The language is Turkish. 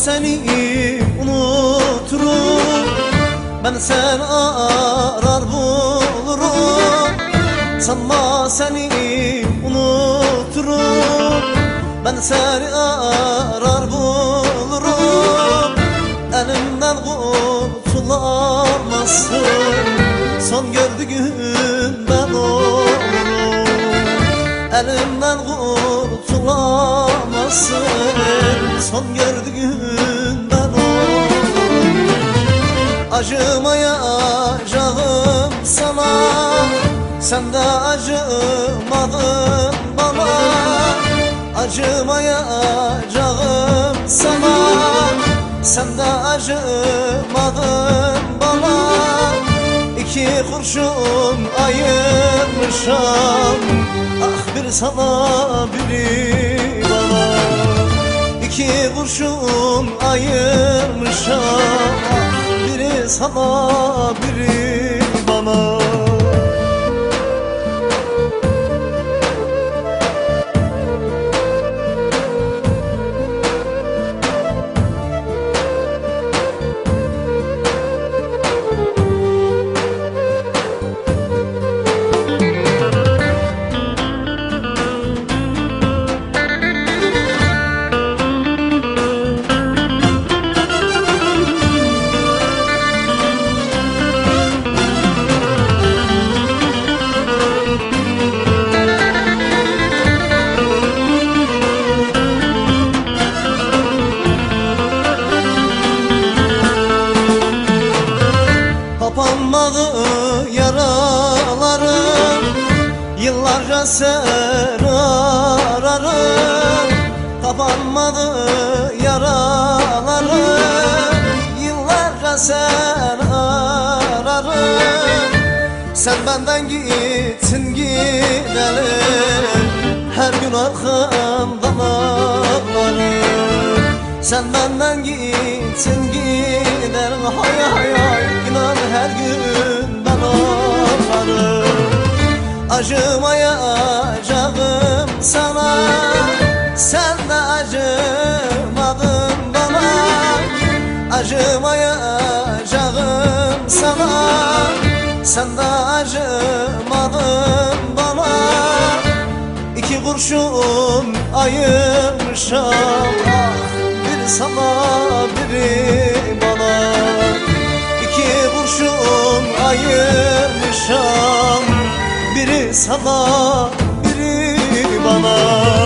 seni unuturum. Ben sen arar bulurum. Sanma seni unuturum. Ben seni arar bulurum. Elimden kurtulamazsın. Son gördüğün ben olurum. Elimden kurtulamazsın Son gördüğün ben olurum Acımayacağım sana. Sen de acımadın bana. Acımayacağım sana. Sen de acımadın bana. İki kurşun ayırmışam. Ah sana biri bana. İki kurşun ayırmışam biri sana biri Kapanmadı yaralarım Yıllarca seni ararım Kapanmadı yaralarım Yıllarca seni ararım Sen benden gitsin gidelim. Her gün arkamdan ağlarım Sen benden gitsin gidelim. Hay hay hay her gün ben ağlarım. Acımayacağım sana. Sen de acımadın bana. Acımayacağım sana. Sen de acımadın bana. İki kurşun ayırmışam Ah bir sana ayırmışam. Biri sana biri bana